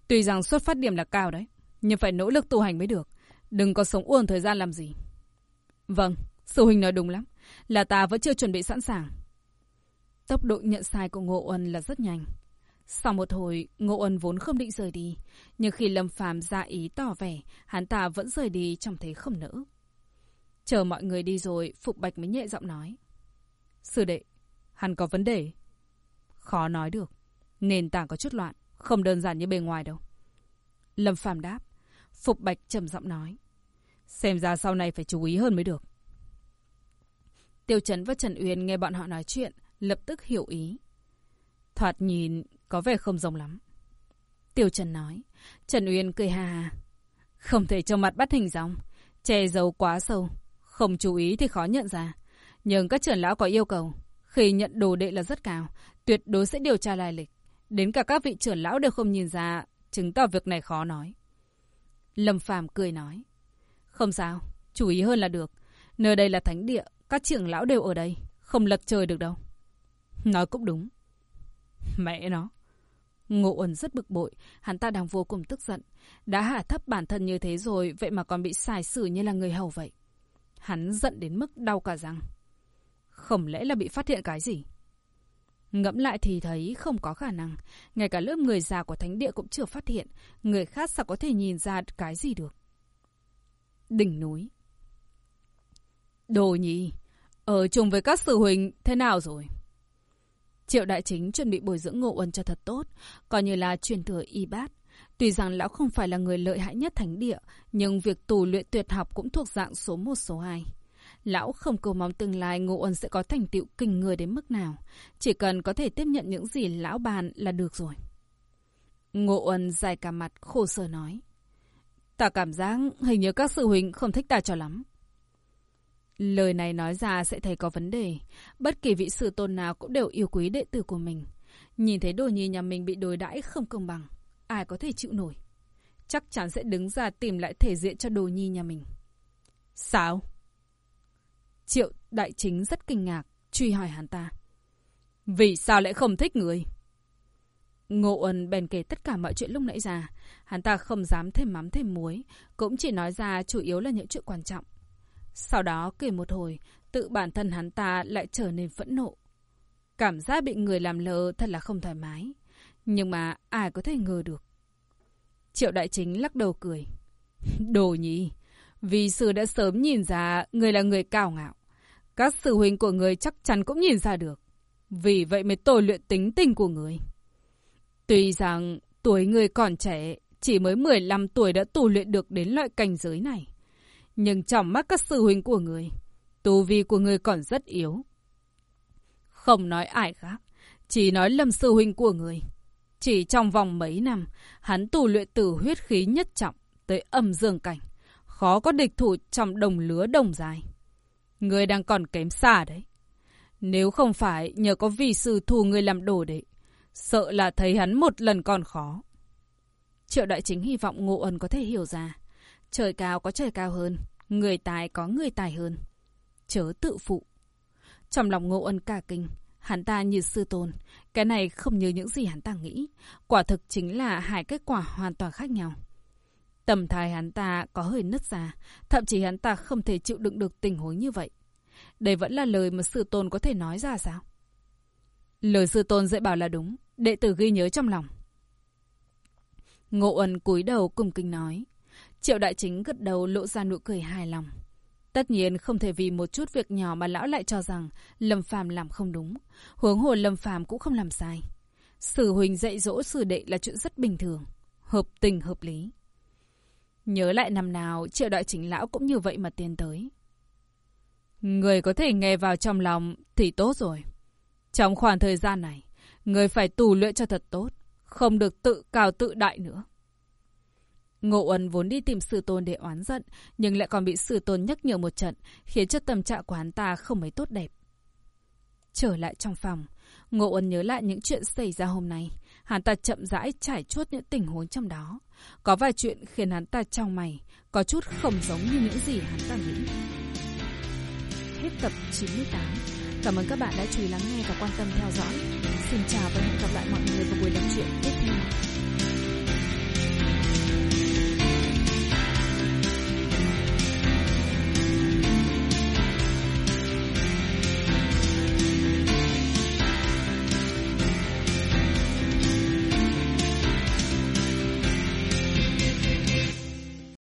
Tuy rằng xuất phát điểm là cao đấy, nhưng phải nỗ lực tu hành mới được. Đừng có sống uổng thời gian làm gì. Vâng, sư huynh nói đúng lắm. Là ta vẫn chưa chuẩn bị sẵn sàng. Tốc độ nhận sai của Ngộ Uân là rất nhanh. Sau một hồi, Ngộ Uân vốn không định rời đi. Nhưng khi Lâm Phàm ra ý tỏ vẻ, hắn ta vẫn rời đi trong thế không nỡ. Chờ mọi người đi rồi, Phục Bạch mới nhẹ giọng nói. Sư đệ, hắn có vấn đề. Khó nói được. Nền tảng có chút loạn, không đơn giản như bề ngoài đâu. Lâm Phàm đáp. Phục Bạch trầm giọng nói. Xem ra sau này phải chú ý hơn mới được. Tiêu Trấn và Trần Uyên nghe bọn họ nói chuyện, lập tức hiểu ý. Thoạt nhìn có vẻ không giống lắm. Tiêu Trần nói. Trần Uyên cười hà hà. Không thể cho mặt bắt hình dòng. Che giấu quá sâu. Không chú ý thì khó nhận ra. Nhưng các trưởng lão có yêu cầu. Khi nhận đồ đệ là rất cao. Tuyệt đối sẽ điều tra lai lịch. Đến cả các vị trưởng lão đều không nhìn ra. Chứng tỏ việc này khó nói. Lâm Phàm cười nói. Không sao. Chú ý hơn là được. Nơi đây là thánh địa. Các trưởng lão đều ở đây. Không lật trời được đâu. Nói cũng đúng. (laughs) Mẹ nó. Ngộ Uẩn rất bực bội, hắn ta đang vô cùng tức giận. Đã hạ thấp bản thân như thế rồi, vậy mà còn bị xài xử như là người hầu vậy. Hắn giận đến mức đau cả răng. Không lẽ là bị phát hiện cái gì? Ngẫm lại thì thấy không có khả năng. Ngay cả lớp người già của thánh địa cũng chưa phát hiện. Người khác sao có thể nhìn ra cái gì được? Đỉnh núi. Đồ nhì, ở chung với các sư huynh thế nào rồi? Triệu đại chính chuẩn bị bồi dưỡng ngộ ân cho thật tốt, coi như là truyền thừa y bát. Tuy rằng lão không phải là người lợi hại nhất thánh địa, nhưng việc tù luyện tuyệt học cũng thuộc dạng số 1 số 2. Lão không cầu mong tương lai Ngô Ân sẽ có thành tựu kinh người đến mức nào. Chỉ cần có thể tiếp nhận những gì lão bàn là được rồi. Ngô Ân dài cả mặt khổ sở nói. Ta cảm giác hình như các sư huynh không thích ta cho lắm. Lời này nói ra sẽ thấy có vấn đề. Bất kỳ vị sư tôn nào cũng đều yêu quý đệ tử của mình. Nhìn thấy đồ nhi nhà mình bị đối đãi không công bằng. Ai có thể chịu nổi. Chắc chắn sẽ đứng ra tìm lại thể diện cho đồ nhi nhà mình. Sao? Triệu đại chính rất kinh ngạc, truy hỏi hắn ta. Vì sao lại không thích người? Ngộ ẩn bèn kể tất cả mọi chuyện lúc nãy ra. Hắn ta không dám thêm mắm thêm muối, cũng chỉ nói ra chủ yếu là những chuyện quan trọng. Sau đó kể một hồi, tự bản thân hắn ta lại trở nên phẫn nộ. Cảm giác bị người làm lờ thật là không thoải mái. Nhưng mà ai có thể ngờ được. Triệu đại chính lắc đầu cười. (laughs) Đồ nhỉ, vì sư đã sớm nhìn ra người là người cao ngạo. Các sư huynh của người chắc chắn cũng nhìn ra được. Vì vậy mới tôi luyện tính tình của người. Tuy rằng tuổi người còn trẻ, chỉ mới 15 tuổi đã tu luyện được đến loại cảnh giới này. Nhưng trong mắt các sư huynh của người, tu vi của người còn rất yếu. Không nói ai khác, chỉ nói lâm sư huynh của người. Chỉ trong vòng mấy năm, hắn tu luyện từ huyết khí nhất trọng tới âm dương cảnh. Khó có địch thủ trong đồng lứa đồng dài. Người đang còn kém xa đấy. Nếu không phải nhờ có vị sư thù người làm đồ đấy, sợ là thấy hắn một lần còn khó. Triệu đại chính hy vọng ngộ ẩn có thể hiểu ra. Trời cao có trời cao hơn, người tài có người tài hơn. Chớ tự phụ. Trong lòng ngộ ân cả kinh, hắn ta như sư tôn. Cái này không như những gì hắn ta nghĩ. Quả thực chính là hai kết quả hoàn toàn khác nhau. Tầm thái hắn ta có hơi nứt ra, thậm chí hắn ta không thể chịu đựng được tình huống như vậy. Đây vẫn là lời mà sư tôn có thể nói ra sao? Lời sư tôn dạy bảo là đúng, đệ tử ghi nhớ trong lòng. Ngộ ẩn cúi đầu cùng kinh nói. Triệu đại chính gật đầu lộ ra nụ cười hài lòng. Tất nhiên không thể vì một chút việc nhỏ mà lão lại cho rằng Lâm Phàm làm không đúng. Huống hồ Lâm Phàm cũng không làm sai. Sử huynh dạy dỗ sử đệ là chuyện rất bình thường, hợp tình hợp lý. Nhớ lại năm nào triệu đại chính lão cũng như vậy mà tiến tới. Người có thể nghe vào trong lòng thì tốt rồi. Trong khoảng thời gian này, người phải tù luyện cho thật tốt, không được tự cao tự đại nữa. Ngộ uẩn vốn đi tìm sư tôn để oán giận, nhưng lại còn bị sư tôn nhắc nhở một trận, khiến cho tâm trạng của hắn ta không mấy tốt đẹp. Trở lại trong phòng, Ngộ uẩn nhớ lại những chuyện xảy ra hôm nay. Hắn ta chậm rãi trải chuốt những tình huống trong đó. Có vài chuyện khiến hắn ta trong mày, có chút không giống như những gì hắn ta nghĩ. Hết tập 98. Cảm ơn các bạn đã chú ý lắng nghe và quan tâm theo dõi. Xin chào và hẹn gặp lại mọi người vào buổi nói chuyện tiếp theo.